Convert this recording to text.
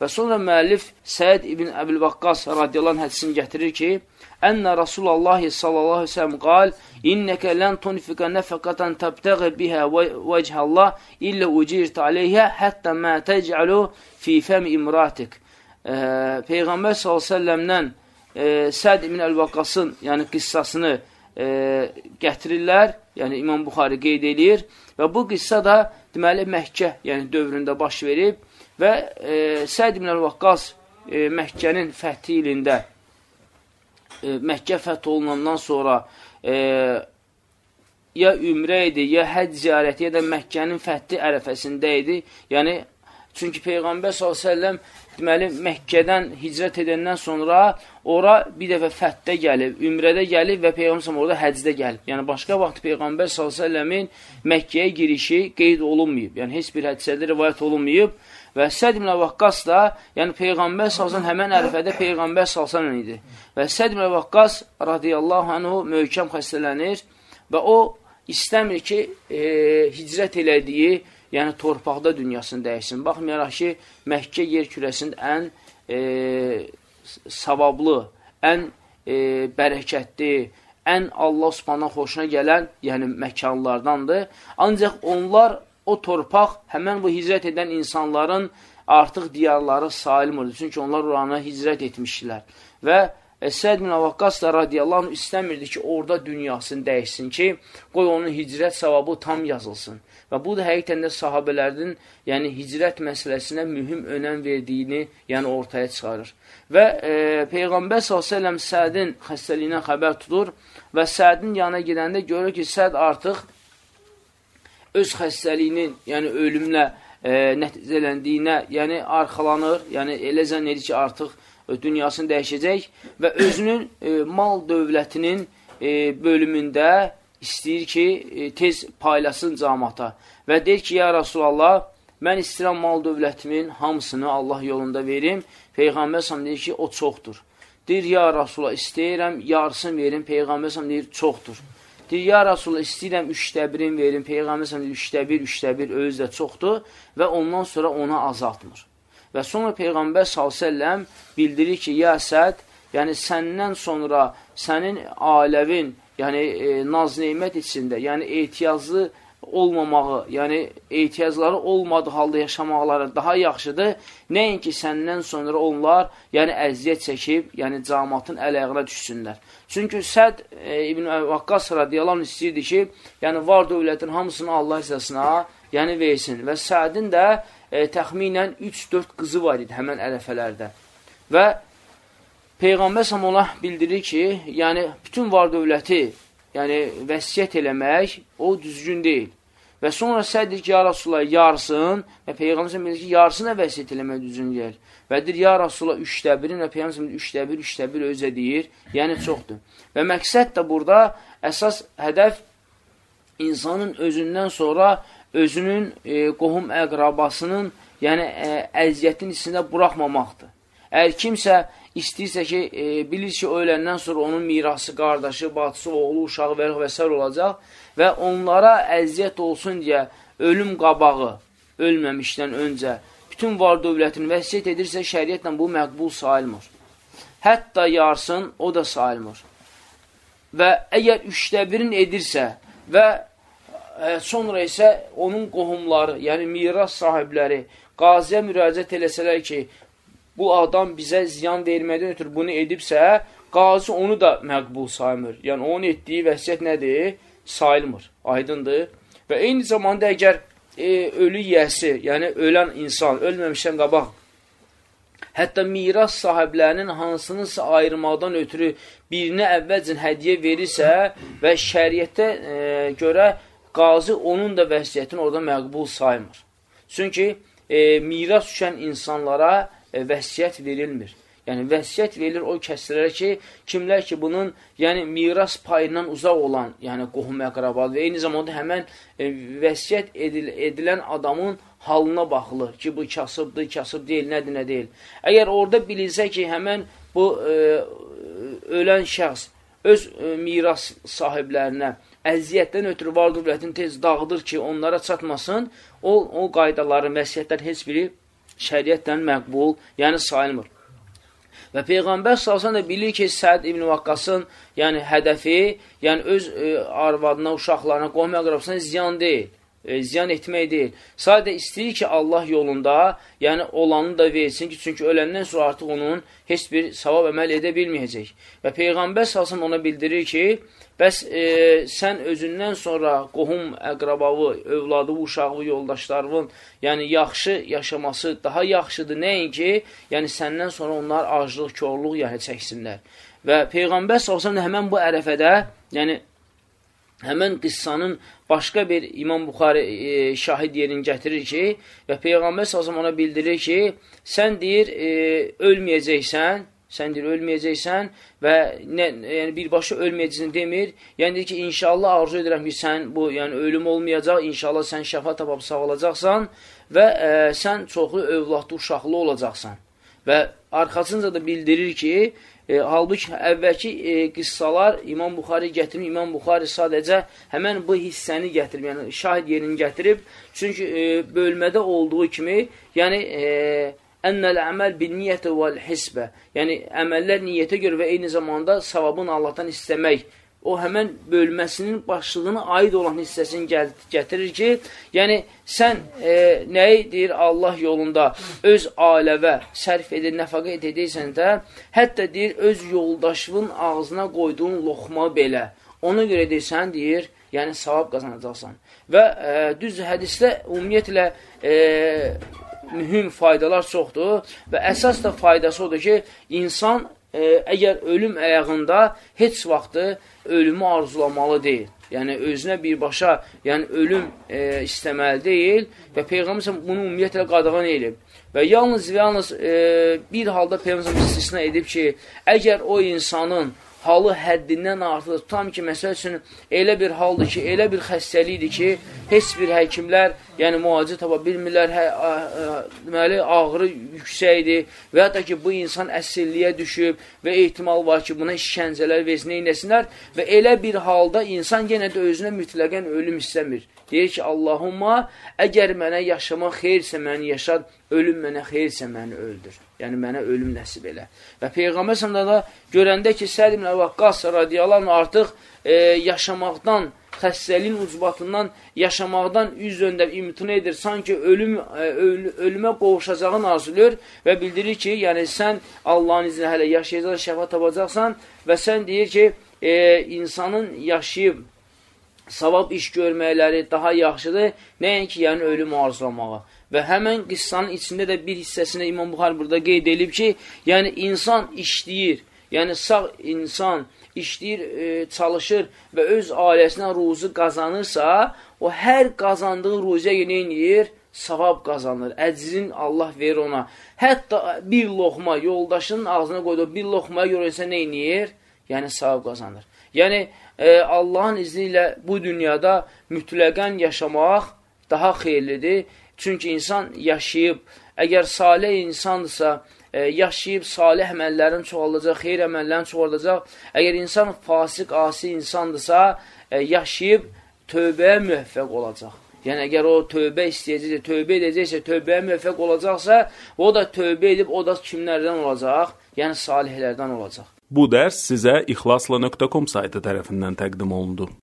Və sonra müəllif Səid ibn Əbil Vaqqas radiyallahu hədisini gətirir ki, Ənə Rasulallah sallallahu aleyhi ve sellem qal, İnnəkə lən tunfiqə nəfəqatan təbtəği bihə vəchallah illə ucirt aleyhə həttə mə təcəlu fi fəm imratik. Peyğəmbər s.ə.vədən e, Səd ibn Əl-Vaqqasın yəni qissasını e, gətirirlər, yəni İmam Buxari qeyd edir və bu qissa da deməli Məkkə yəni dövründə baş verib və e, Səd ibn Əl-Vaqqas e, Məkkənin fəthi ilində e, Məkkə fəth olunandan sonra e, ya ümrə idi, ya həd ziyarəti, ya da Məkkənin fəthi ərəfəsində idi. Yəni, çünki Peyğəmbər s.ə.v deməli, Məkkədən hicrət edəndən sonra ora bir dəfə fətdə gəlib, ümrədə gəlib və Peyğəmbər orada həcdə gəlib. Yəni, başqa vaxt Peyğəmbər s.ə.v-in Məkkəyə girişi qeyd olunmayıb. Yəni, heç bir hədisədə rivayət olunmayıb. Və Səd ibn Vaqqas da, yəni Peyğəmbər salsan həmən ərəfədə Peyğəmbər salsan idi. Və Səd ibn Vaqqas radiyallahu anhu möhkəm xəstələnir və o istəmir ki, e, hicrət elədiyi, yəni torpaqda dünyasını dəyişsin. Baxmayaraq ki, Məkkə yer kürəsində ən e, savablı, ən e, bərəkətli, ən Allah subhanahu xoşuna gələn, yəni məkanlardandır. Ancaq onlar o torpaq həmən bu hicrət edən insanların artıq diyarları salimdir. Çünki onlar oranı hicrət etmişdilər. Və Əsəd bin Avaqas da radiyallahu anh istəmirdi ki, orada dünyasını dəyişsin ki, qoy onun hicrət savabı tam yazılsın. Və bu da həqiqətən də sahabələrinin yəni, hicrət məsələsinə mühüm önəm verdiyini yəni, ortaya çıxarır. Və e, Peyğəmbər s.ə.v Sədin xəstəliyindən xəbər tutur və Sədin yanına gedəndə görür ki, Səd artıq öz xəstəliyinin, yəni ölümlə e, nəticələndiyinə, yəni arxalanır, yəni elə zənn edir ki, artıq dünyasını dəyişəcək və özünün e, mal dövlətinin e, bölümündə istəyir ki, e, tez paylasın camata və deyir ki, ya Rasulallah, mən istəyirəm mal dövlətimin hamısını Allah yolunda verim. Peyğəmbər səhəm deyir ki, o çoxdur. Deyir, ya Rasulallah, istəyirəm, yarısını verim. Peyğəmbər səhəm deyir, çoxdur. Deyir, ya Rasulullah, istəyirəm üçdə birin verin. Peyğəmbər səhəm üçdə bir, üçdə bir özü də çoxdur və ondan sonra ona azaltmır. Və sonra Peyğəmbər s.ə.v bildirir ki, ya Səd, yəni səndən sonra sənin aləvin, yəni e, naz-neymət içində, yəni ehtiyazlı olmamağı, yəni ehtiyacları olmadığı halda yaşamaqları daha yaxşıdır. Nəinki səndən sonra onlar yəni əziyyət çəkib, yəni camatın ələyğına düşsünlər. Çünki Səd e, İbn Vaqqas radiyallahu istəyirdi ki, yəni var dövlətin hamısını Allah hissəsinə yəni versin. Və Sədin də e, təxminən 3-4 qızı var idi həmən ərəfələrdə. Və Peyğəmbər səm ona bildirir ki, yəni bütün var dövləti yəni vəsiyyət eləmək o düzgün deyil. Və sonra sədir ki, ya Rasulullah, yarısın və Peyğəmbər bilir ki, yarısına vəsiyyət eləmək düzgün deyil. Və deyir, ya Rasulullah, üçdə birin və Peyğəmbər üçdə bir, üçdə bir özə deyir, yəni çoxdur. Və məqsəd də burada əsas hədəf insanın özündən sonra özünün e, qohum əqrabasının, yəni ə, e, əziyyətin içində buraxmamaqdır. Əgər kimsə istəyirsə ki, e, bilir ki, öləndən sonra onun mirası, qardaşı, bacısı, oğlu, uşağı və, və s. olacaq və onlara əziyyət olsun deyə ölüm qabağı ölməmişdən öncə bütün var dövlətini vəsiyyət edirsə, şəriyyətlə bu məqbul sayılmır. Hətta yarsın, o da sayılmır. Və əgər üçdə birin edirsə və ə, sonra isə onun qohumları, yəni miras sahibləri qaziyə müraciət eləsələr ki, bu adam bizə ziyan vermədən ötürü bunu edibsə, qazi onu da məqbul saymır. Yəni, onun etdiyi vəsiyyət nədir? Sayılmır, aydındır. Və eyni zamanda əgər e, ölü yiyəsi, yəni ölən insan, ölməmişdən qabaq, hətta miras sahiblərinin hansınınsa ayırmaqdan ötürü birinə əvvəlcən hədiyə verirsə və şəriyyətə e, görə qazi onun da vəsiyyətini orada məqbul saymır. Çünki e, miras düşən insanlara vəsiyyət verilmir. Yəni, vəsiyyət verilir o kəslərə ki, kimlər ki, bunun yəni, miras payından uzaq olan, yəni qohum əqrabadır və eyni zamanda həmən e, vəsiyyət edil edilən adamın halına baxılır ki, bu kasıbdır, kasıb deyil, nədir, nə deyil. Əgər orada bilinsə ki, həmən bu e, ölən şəxs öz e, miras sahiblərinə əziyyətdən ötürü var dövlətini tez dağıdır ki, onlara çatmasın, o, o qaydaların, vəsiyyətlər heç biri şəriətdən məqbul, yəni sayılmır. Və Peyğəmbər salsan da bilir ki, Səd ibn Vaqqasın yəni hədəfi, yəni öz e, arvadına, uşaqlarına, qohum əqrabısına ziyan deyil e, ziyan etmək deyil. Sadə istəyir ki, Allah yolunda, yəni olanı da versin ki, çünki öləndən sonra artıq onun heç bir savab əməl edə bilməyəcək. Və Peyğəmbər salsın ona bildirir ki, bəs e, sən özündən sonra qohum, əqrabavı, övladı, uşağı, yoldaşlarının, yəni yaxşı yaşaması daha yaxşıdır. Nəinki, yəni səndən sonra onlar aclıq, körluq yəni çəksinlər. Və Peyğəmbər salsın həmən bu ərəfədə, yəni həmən qıssanın başqa bir İmam Buxari e, şahid yerini gətirir ki, və Peyğəmbər sazım ona bildirir ki, sən deyir, e, ölməyəcəksən, sən deyir, ölməyəcəksən və nə, yəni birbaşa ölməyəcəksən demir. Yəni deyir ki, inşallah arzu edirəm ki, sən bu, yəni ölüm olmayacaq, inşallah sən şəfa tapıb sağolacaqsan və e, sən çoxlu övladlı, uşaqlı olacaqsan. Və arxasınca da bildirir ki, E, halbuki əvvəlki e, qıssalar İmam Buxari gətirib, İmam Buxari sadəcə həmən bu hissəni gətirib, yəni şahid yerini gətirib. Çünki e, bölmədə olduğu kimi, yəni e, ennəl əməl bin niyyətə vəl hisbə, yəni əməllər niyyətə görə və eyni zamanda savabın Allahdan istəmək o həmən bölməsinin başlığına aid olan hissəsini gətirir ki, yəni sən e, nəyi deyir Allah yolunda öz ailəvə sərf edir, nəfəqə edəcəksən də, hətta deyir öz yoldaşının ağzına qoyduğun loxma belə, ona görə deyirsən, deyir, yəni savab qazanacaqsan. Və e, düz hədisdə ümumiyyətlə e, mühüm faydalar çoxdur və əsas da faydası odur ki, insan e, əgər ölüm əyağında heç vaxtı ölümü arzulamalı deyil. Yəni, özünə birbaşa yəni, ölüm e, istəməli deyil və Peyğəmbər bunu ümumiyyətlə qadağan edib. Və yalnız və yalnız e, bir halda Peyğəmbər istisna edib ki, əgər o insanın halı həddindən artıq tutam ki, məsəl üçün elə bir haldır ki, elə bir xəstəlikdir ki, heç bir həkimlər, yəni müalicə tapa bilmirlər, hə, ə, ə, deməli, ağrı yüksəkdir və ya da ki, bu insan əsilliyə düşüb və ehtimal var ki, buna işgəncələr versin, neynəsinlər və elə bir halda insan yenə də özünə mütləqən ölüm istəmir. Deyir ki, Allahumma, əgər mənə yaşamaq xeyirsə məni yaşad, ölüm mənə xeyirsə məni öldür. Yəni, mənə ölüm nəsib elə. Və Peyğəmbər səhəmdə da görəndə ki, Səd ibn Əvəqqas radiyalarla artıq e, yaşamaqdan, xəstəliyin ucbatından yaşamaqdan üz döndər imtina edir. Sanki ölüm, e, öl ölümə qovuşacağını arzulur və bildirir ki, yəni sən Allahın izni hələ yaşayacaqsan, şəfa tapacaqsan və sən deyir ki, e, insanın yaşayıb savab iş görməkləri daha yaxşıdır, nəinki yəni ölüm arzulamağa. Və həmən qıssanın içində də bir hissəsində İmam Buxar burada qeyd edib ki, yəni insan işləyir, yəni sağ insan işləyir, e, çalışır və öz ailəsinə ruzu qazanırsa, o hər qazandığı ruziyə neyniyir? Savab qazanır, əcrin Allah verir ona. Hətta bir loxma yoldaşının ağzına qoyduğu bir loxmaya görə isə neyniyir? Yəni savab qazanır. Yəni, e, Allahın izni ilə bu dünyada mütləqən yaşamaq daha xeyirlidir. Çünki insan yaşayıb, əgər salih insandırsa, yaşayıb salih əməllərin çoğalacaq, xeyr əməllərin çoğalacaq. Əgər insan fasik, asi insandırsa, e, yaşayıb tövbəyə müvəffəq olacaq. Yəni, əgər o tövbə istəyəcəksə, tövbə edəcəksə, tövbəyə müvəffəq olacaqsa, o da tövbə edib, o da kimlərdən olacaq? Yəni, salihlərdən olacaq. Bu dərs sizə ixlasla.com saytı tərəfindən təqdim olundu.